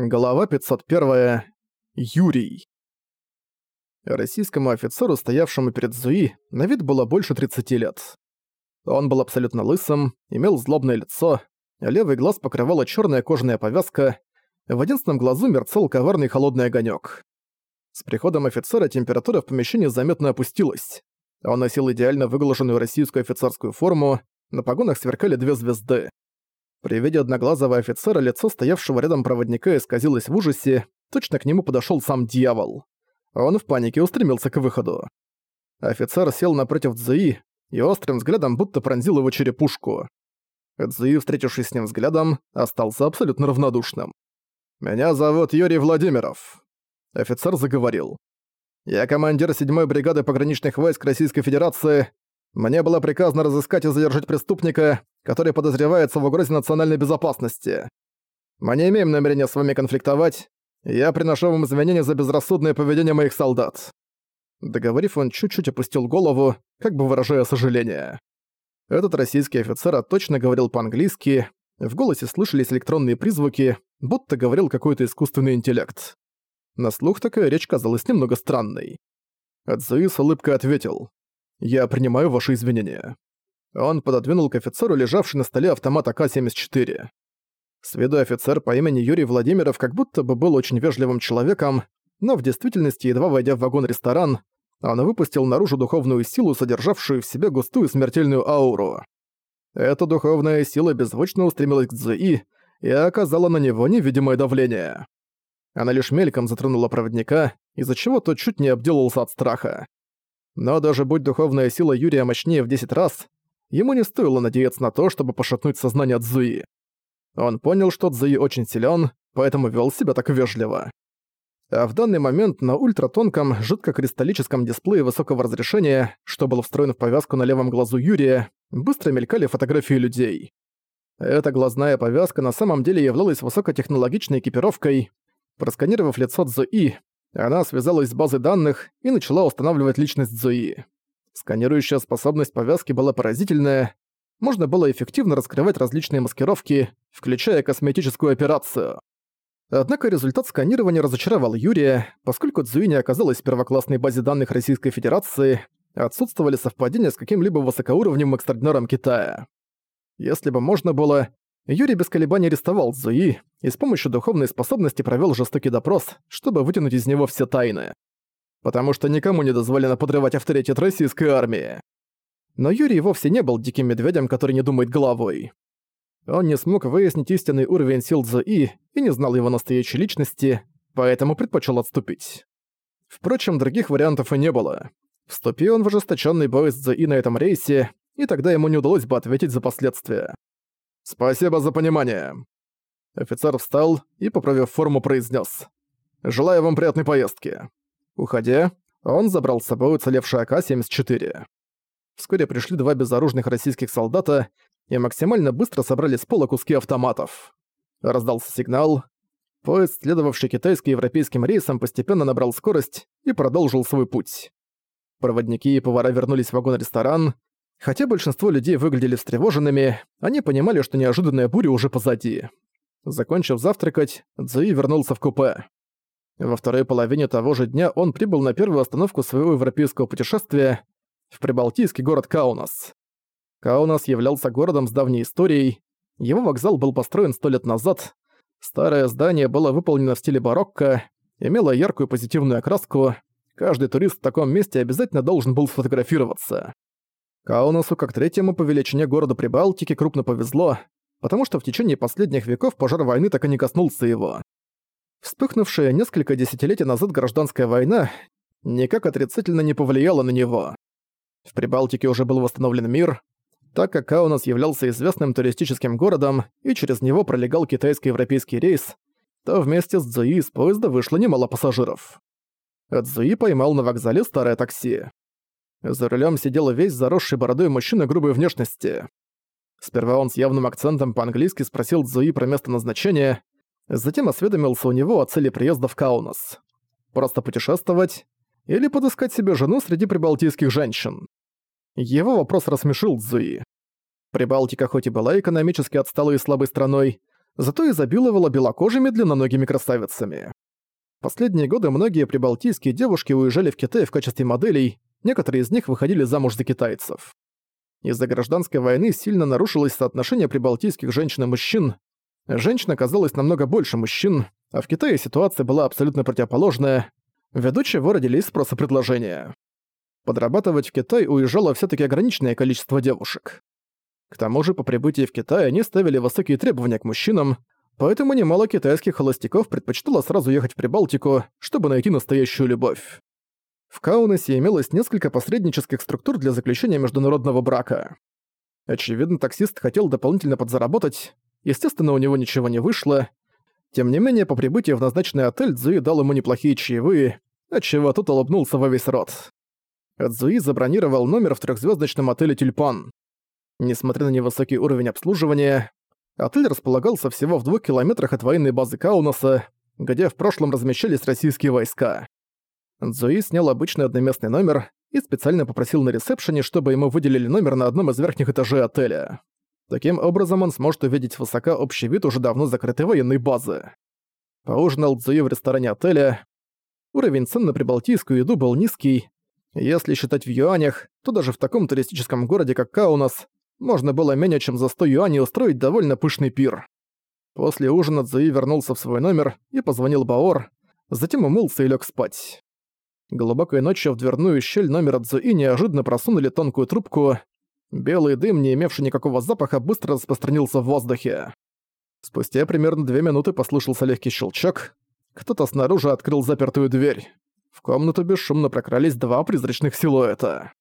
Глава 501. Юрий. Российскому офицеру, стоявшему перед Зуи, на вид было больше 30 лет. Он был абсолютно лысым, имел злобное лицо, левый глаз покрывала черная кожаная повязка, в единственном глазу мерцал коварный холодный огонек. С приходом офицера температура в помещении заметно опустилась. Он носил идеально выглаженную российскую офицерскую форму, на погонах сверкали две звезды. При виде одноглазого офицера лицо стоявшего рядом проводника исказилось в ужасе, точно к нему подошёл сам дьявол. Он в панике устремился к выходу. Офицер сел напротив Цзуи и острым взглядом будто пронзил его черепушку. Цзуи, встретившись с ним взглядом, остался абсолютно равнодушным. «Меня зовут Юрий Владимиров», — офицер заговорил. «Я командир 7-й бригады пограничных войск Российской Федерации. Мне было приказано разыскать и задержать преступника, который подозревается в угрозе национальной безопасности. Мы не имеем намерения с вами конфликтовать. Я приношу вам извинения за безрассудное поведение моих солдат». Договорив, он чуть-чуть опустил голову, как бы выражая сожаление. Этот российский офицер точно говорил по-английски, в голосе слышались электронные призвуки, будто говорил какой-то искусственный интеллект. На слух такая речь казалась немного странной. Адзуи с улыбкой ответил. «Я принимаю ваши извинения». Он пододвинул к офицеру лежавший на столе автомат АК-74. С виду офицер по имени Юрий Владимиров как будто бы был очень вежливым человеком, но в действительности, едва войдя в вагон-ресторан, он выпустил наружу духовную силу, содержавшую в себе густую смертельную ауру. Эта духовная сила беззвучно устремилась к Цзуи и оказала на него невидимое давление. Она лишь мельком затронула проводника, из-за чего тот чуть не обделался от страха. Но даже будь духовная сила Юрия мощнее в 10 раз, ему не стоило надеяться на то, чтобы пошатнуть сознание Цзуи. Он понял, что Цзуи очень силен, поэтому вел себя так вежливо. А в данный момент на ультратонком, жидкокристаллическом дисплее высокого разрешения, что было встроено в повязку на левом глазу Юрия, быстро мелькали фотографии людей. Эта глазная повязка на самом деле являлась высокотехнологичной экипировкой. Просканировав лицо Цзуи, она связалась с базой данных и начала устанавливать личность Цзуи. Сканирующая способность повязки была поразительная. Можно было эффективно раскрывать различные маскировки, включая косметическую операцию. Однако результат сканирования разочаровал Юрия, поскольку Цзуи не оказалась в первоклассной базе данных Российской Федерации, отсутствовали совпадения с каким-либо высокоуровневым экстраординаром Китая. Если бы можно было, Юрий без колебаний арестовал Цзуи и с помощью духовной способности провел жестокий допрос, чтобы вытянуть из него все тайны потому что никому не дозволено подрывать авторитет российской армии. Но Юрий вовсе не был диким медведем, который не думает головой. Он не смог выяснить истинный уровень сил Цзуи и не знал его настоящей личности, поэтому предпочел отступить. Впрочем, других вариантов и не было. Вступил он в ожесточенный бой с Цзуи на этом рейсе, и тогда ему не удалось бы ответить за последствия. «Спасибо за понимание». Офицер встал и, поправив форму, произнес: «Желаю вам приятной поездки». Уходя, он забрал с собой уцелевший АК-74. Вскоре пришли два безоружных российских солдата и максимально быстро собрали с пола куски автоматов. Раздался сигнал. Поезд, следовавший китайско-европейским рейсом, постепенно набрал скорость и продолжил свой путь. Проводники и повара вернулись в вагон-ресторан. Хотя большинство людей выглядели встревоженными, они понимали, что неожиданная буря уже позади. Закончив завтракать, Цзуи вернулся в купе. Во второй половине того же дня он прибыл на первую остановку своего европейского путешествия в прибалтийский город Каунас. Каунас являлся городом с давней историей, его вокзал был построен сто лет назад, старое здание было выполнено в стиле барокко, имело яркую позитивную окраску, каждый турист в таком месте обязательно должен был сфотографироваться. Каунасу, как третьему по величине города Прибалтики, крупно повезло, потому что в течение последних веков пожар войны так и не коснулся его. Вспыхнувшая несколько десятилетий назад гражданская война никак отрицательно не повлияла на него. В Прибалтике уже был восстановлен мир, так как Каунас являлся известным туристическим городом и через него пролегал китайско-европейский рейс, то вместе с Цзуи из поезда вышло немало пассажиров. Цзуи поймал на вокзале старое такси. За рулем сидел весь заросший бородой мужчина грубой внешности. Сперва он с явным акцентом по-английски спросил Цзуи про место назначения, Затем осведомился у него о цели приезда в Каунас. Просто путешествовать или подыскать себе жену среди прибалтийских женщин. Его вопрос рассмешил Цзуи. Прибалтика хоть и была экономически отсталой и слабой страной, зато изобиловала белокожими длинноногими красавицами. Последние годы многие прибалтийские девушки уезжали в Китай в качестве моделей, некоторые из них выходили замуж за китайцев. Из-за гражданской войны сильно нарушилось соотношение прибалтийских женщин и мужчин. Женщин оказалось намного больше мужчин, а в Китае ситуация была абсолютно противоположная, ввиду чего родились спрос и предложения. Подрабатывать в Китай уезжало все таки ограниченное количество девушек. К тому же по прибытии в Китай они ставили высокие требования к мужчинам, поэтому немало китайских холостяков предпочитало сразу ехать в Прибалтику, чтобы найти настоящую любовь. В Каунасе имелось несколько посреднических структур для заключения международного брака. Очевидно, таксист хотел дополнительно подзаработать, естественно, у него ничего не вышло. Тем не менее, по прибытии в назначенный отель Цзуи дал ему неплохие чаевые, отчего тот улыбнулся во весь рот. Цзуи забронировал номер в трехзвездочном отеле «Тюльпан». Несмотря на невысокий уровень обслуживания, отель располагался всего в двух километрах от военной базы Каунаса, где в прошлом размещались российские войска. Цзуи снял обычный одноместный номер и специально попросил на ресепшене, чтобы ему выделили номер на одном из верхних этажей отеля. Таким образом он сможет увидеть высока общий вид уже давно закрытой военной базы. Поужинал Цзуи в ресторане отеля. Уровень цен на прибалтийскую еду был низкий. Если считать в юанях, то даже в таком туристическом городе, как Каунас, можно было менее чем за 100 юаней устроить довольно пышный пир. После ужина Цзуи вернулся в свой номер и позвонил Баор, затем умылся и лег спать. Глубокой ночью в дверную щель номера Цзуи неожиданно просунули тонкую трубку. Белый дым, не имевший никакого запаха, быстро распространился в воздухе. Спустя примерно две минуты послышался легкий щелчок. Кто-то снаружи открыл запертую дверь. В комнату бесшумно прокрались два призрачных силуэта.